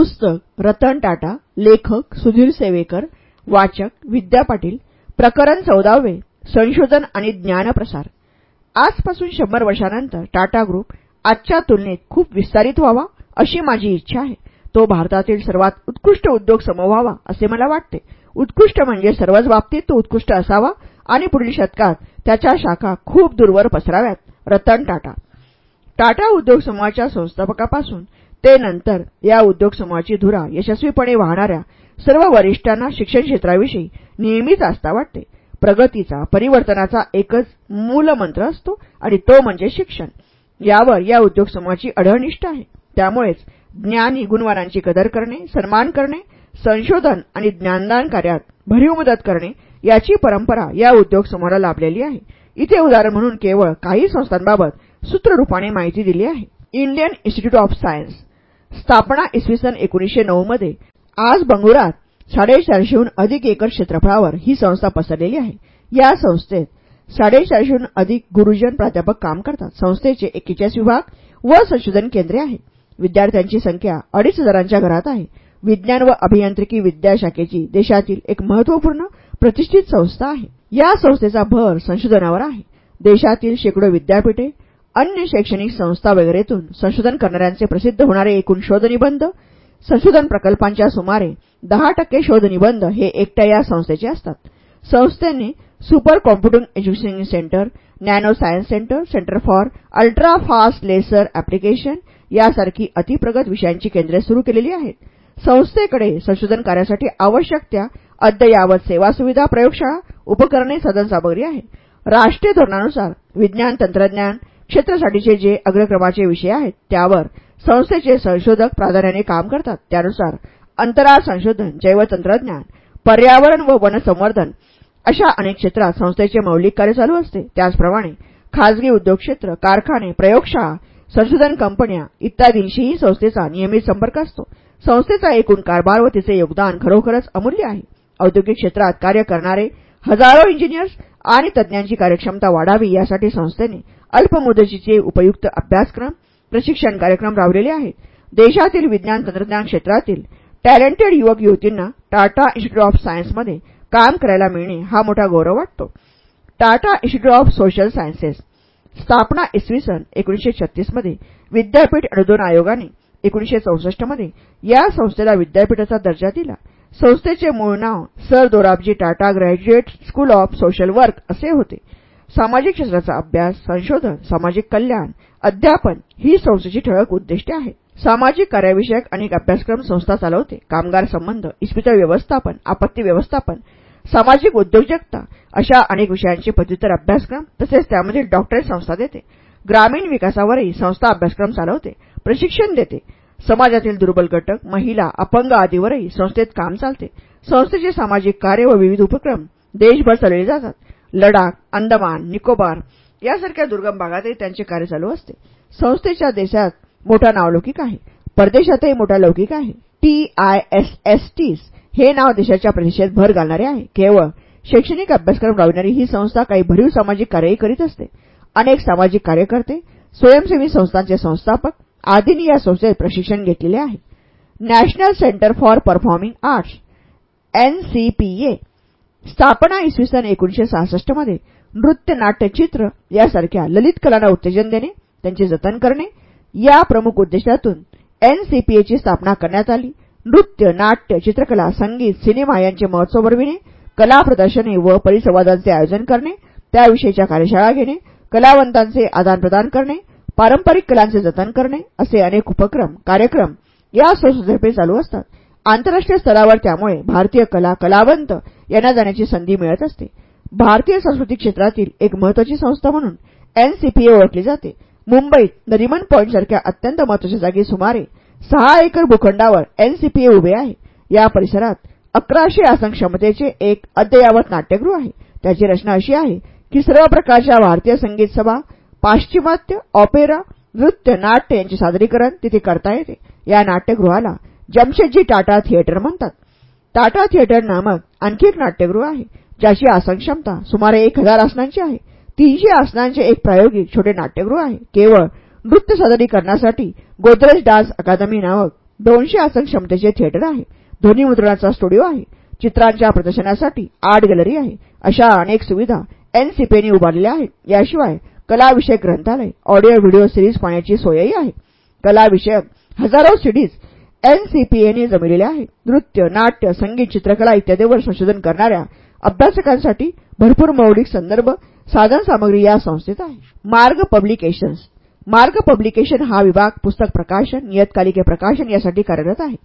पुस्तक रतन टाटा लेखक सुधीर सेवेकर वाचक विद्या पाटील प्रकरण चौदावे संशोधन आणि ज्ञानप्रसार. आजपासून शंभर वर्षानंतर टाटा ग्रुप आजच्या तुलनेत खूप विस्तारित व्हावा अशी माझी इच्छा आहे. तो भारतातील सर्वात उत्कृष्ट उद्योग समूह व्हावा असे मला वाटते. उत्कृष्ट म्हणजे सर्वच बाबतीत तो उत्कृष्ट असावा आणि पुढील शतकात त्याच्या शाखा खूप दूरवर पसराव्यात. रतन टाटा. टाटा उद्योग समूहाच्या संस्थापकापासून ते नंतर या उद्योग समूहाची धुरा यशस्वीपणे वाहणाऱ्या सर्व वरिष्ठांना शिक्षण क्षेत्राविषयी नेहमीच आस्था वाटते. प्रगतीचा परिवर्तनाचा एकच मूलमंत्र असतो आणि तो म्हणजे शिक्षण. यावर या उद्योग समूहाची अढळनिष्ठ आहे. त्यामुळेच ज्ञानी गुणवारांची कदर करणे सन्मान करणे संशोधन आणि ज्ञानदान कार्यात भरीव मदत करणे याची परंपरा या उद्योग समूहाला लाभलेली आहे. इथे उदाहरण म्हणून केवळ काही संस्थांबाबत सूत्ररूपाने माहिती दिली आहे. इंडियन इन्स्टिट्यूट ऑफ सायन्स स्थापना इसवी सन एकोणीसशे मध्ये. आज बंगुरात साडेचारशेहून अधिक एकर क्षेत्रफळावर ही संस्था पसरलेली आहे. या संस्थेत साडेचारशेहून अधिक गुरुजन प्राध्यापक काम करतात. संस्थेचे एकेचाळीस विभाग व संशोधन केंद्रे आहेत. विद्यार्थ्यांची संख्या अडीच हजारांच्या घरात आहे. विज्ञान व अभियांत्रिकी विद्याशाखेची देशातील एक महत्त्वपूर्ण प्रतिष्ठित संस्था आहे. या संस्थेचा भर संशोधनावर आहे. देशातील शेकडो विद्यापीठे अन्य शैक्षणिक संस्था वगैरेतून संशोधन करणाऱ्यांचे प्रसिद्ध होणारे एकूण शोधनिबंध संशोधन प्रकल्पांच्या सुमारे दहा टक्के शोधनिबंध हे एकट्या या संस्थेचे असतात. संस्थेने super computing education centre nano science centre centre for ultra fast laser application यासारखी अतिप्रगत विषयांची केंद्रे सुरू केलेली आहेत. संस्थेकडे संशोधन कार्यासाठी आवश्यक त्या अद्ययावत सेवा सुविधा प्रयोगशाळा उपकरणे साधनसामग्री आहे. राष्ट्रीय धोरणानुसार विज्ञान तंत्रज्ञान क्षेत्रासाठीचे जे अग्रक्रमाचे विषय आहेत त्यावर संस्थेचे संशोधक प्राधान्याने काम करतात. त्यानुसार अंतराळ संशोधन जैवतंत्रज्ञान पर्यावरण व वनसंवर्धन अशा अनेक क्षेत्रात संस्थेचे मौलिक कार्य चालू असते. त्याचप्रमाणे खाजगी उद्योग क्षेत्र कारखाने प्रयोगशाळा संशोधन कंपन्या इत्यादींशीही संस्थेचा नियमित संपर्क असतो. संस्थेचा एकूण कारभार व तिचे योगदान खरोखरच अमूल्य आहे. औद्योगिक क्षेत्रात कार्य करणारे हजारो इंजिनियर्स आणि तज्ञांची कार्यक्षमता वाढावी यासाठी संस्थेने अल्पमुदतीचे उपयुक्त अभ्यासक्रम प्रशिक्षण कार्यक्रम राबवलेले आहेत. देशातील विज्ञान तंत्रज्ञान क्षेत्रातील टॅलेंटेड युवक युवतींना टाटा इन्स्टिट्यूट ऑफ सायन्समध्ये काम करायला मिळणे हा मोठा गौरव वाटतो. Tata institute of social sciences स्थापना इसवी सन एकोणीसशे मध्ये विद्यापीठ अनुदान आयोगाने एकोणीसशे मध्ये या संस्थेला विद्यापीठाचा दर्जा दिला. संस्थेचे मूळ नाव sir Dorabji Tata graduate school of social work असे होते. सामाजिक क्षेत्राचा अभ्यास संशोधन सामाजिक कल्याण अध्यापन ही संस्थेची ठळक उद्दिष्टे आहेत. सामाजिक कार्याविषयक अनेक अभ्यासक्रम संस्था चालवते. कामगार संबंध इस्पितळ व्यवस्थापन आपत्ती व्यवस्थापन सामाजिक उद्योजकता अशा अनेक विषयांचे पदव्युत्तर अभ्यासक्रम तसेच त्यामधील डॉक्टरेट संस्था देते. ग्रामीण विकासावरही संस्था अभ्यासक्रम चालवते. प्रशिक्षण देते. समाजातील दुर्बल घटक महिला अपंग आदीवरही संस्थेत काम चालते. संस्थेचे सामाजिक कार्य व विविध उपक्रम देशभर चालवले जातात. लडाख अंदमान निकोबार यासारख्या दुर्गम भागातही त्यांचे कार्य चालू असते. संस्थेच्या देशात मोठा नावलौकिक आहे. परदेशातही मोठा लौकिक आहे. टीआयएसएसटीस हे नाव देशाच्या प्रतिष्ठेत भर घालणारे आहे. केवळ शैक्षणिक अभ्यासक्रम राबविणारी ही संस्था काही भरीव सामाजिक कार्यही करीत असते. अनेक सामाजिक कार्यकर्ते स्वयंसेवी संस्थांचे संस्थापक आदींनी या संस्थेत प्रशिक्षण घेतलेले आहे. National centre for performing arts NCPA स्थापना इसवी सन एकोणीशे मध्ये नृत्य नाट्य चित्र यासारख्या ललित कलांना उत्तेजन देणे त्यांचे जतन करणे या प्रमुख उद्देशातून एनसीपीएची स्थापना करण्यात आली. नृत्य नाट्य चित्रकला संगीत सिनेमा यांचे महोत्सव भरविणे कला प्रदर्शने व परिसंवादांचे आयोजन करणे त्याविषयीच्या कार्यशाळा घेणे कलावंतांचे आदानप्रदान करणे पारंपरिक कलांचे जतन करणे असे अनेक उपक्रम कार्यक्रम या संस्थेतर्फे चालू असतात. आंतरराष्ट्रीय स्तरावर त्यामुळे भारतीय कला कलावंत यांना जाण्याची संधी मिळत असते. भारतीय सांस्कृतिक क्षेत्रातील एक महत्वाची संस्था म्हणून एनसीपीए ओळखली जाते. मुंबईत नरिमन पॉईंटसारख्या अत्यंत महत्त्वाच्या जागी सुमारे सहा एकर भूखंडावर एनसीपीए उभे आहे. या परिसरात अकराशे आसन क्षमतेचे एक अद्ययावत नाट्यगृह आहे. त्याची रचना अशी आहे की सर्व प्रकारच्या भारतीय संगीत सभा पाश्चिमात्य ऑपेरा नृत्य नाट्य यांचे सादरीकरण तिथे करता येते. या नाट्यगृहाला जमशेदजी टाटा थिएटर म्हणतात. टाटा थिएटर नामक आणखी एक नाट्यगृह आहे ज्याची आसन क्षमता सुमारे एक हजार आसनांची आहे. तीनशे आसनांचे एक प्रायोगिक छोटे नाट्यगृह आहे. केवळ नृत्य सादरीकरणासाठी गोदरेज डान्स अकादमी नामक दोनशे आसन क्षमतेचे थिएटर आहे. ध्वनीमुद्रणाचा स्टुडिओ आहे. चित्रांच्या प्रदर्शनासाठी आर्ट गॅलरी आहे. अशा अनेक सुविधा एनसीपीने उभारलेल्या आहेत. याशिवाय कलाविषयक ग्रंथालय. ऑडिओ व्हिडिओ सिरीज पाहण्याची सोयही आहे. कलाविषयक हजारो सिडीज एनसीपीएने जमिलेल्या आहेत नृत्य नाट्य संगीत चित्रकला इत्यादीवर संशोधन करणाऱ्या अभ्यासकांसाठी भरपूर मौलिक संदर्भ साधनसामग्री या संस्थेत आहे. मार्ग पब्लिकेशन्स. मार्ग पब्लिकेशन हा विभाग पुस्तक प्रकाशन नियतकालिके प्रकाशन यासाठी कार्यरत आहे.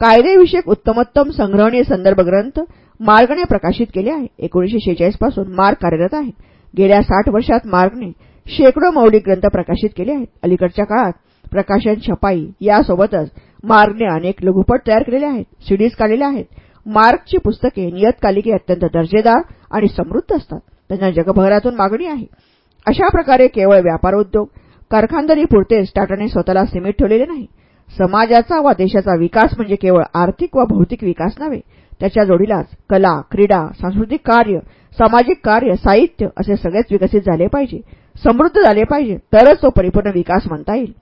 कायदेविषयक उत्तमोत्तम संग्रहणीय संदर्भ ग्रंथ मार्गने प्रकाशित केले आहे. एकोणीशे शेहेचाळीसपासून मार्ग कार्यरत आहे. गेल्या साठ वर्षात मार्गने शेकडो मौलिक ग्रंथ प्रकाशित केले आहेत. अलीकडच्या काळात प्रकाशन छपाई यासोबतच मार्गने अनेक लघुपट तयार केलेले आहेत. सीडीज काढलेल्या आहेत. मार्गची पुस्तके नियतकालिके अत्यंत दर्जेदार आणि समृद्ध असतात. त्यांना जगभरातून मागणी आहे. अशा प्रकारे केवळ व्यापार उद्योग कारखानदारीपुरतेच टाटाने स्वतःला सीमित ठेवलेले नाही. समाजाचा वा देशाचा विकास म्हणजे केवळ आर्थिक व भौतिक विकास नव्हे त्याच्या जोडीलाच कला क्रीडा सांस्कृतिक कार्य सामाजिक कार्य साहित्य असे सगळेच विकसित झाले पाहिजे. समृद्ध झाले पाहिजे तरच तो परिपूर्ण विकास म्हणता येईल.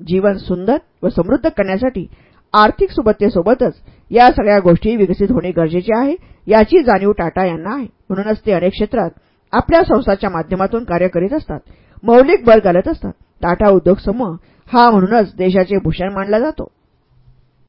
जीवन सुंदर व समृद्ध करण्यासाठी आर्थिक सुबत्तेसोबतच या सगळ्या गोष्टी विकसित होणे गरजेचे आहे याची जाणीव टाटा यांना आहे. म्हणूनच ते अनेक क्षेत्रात आपल्या संस्थाच्या माध्यमातून कार्य करीत असतात मौलिक बल घालत असतात. टाटा उद्योग समूह हा म्हणूनच देशाचे भूषण मानला जातो.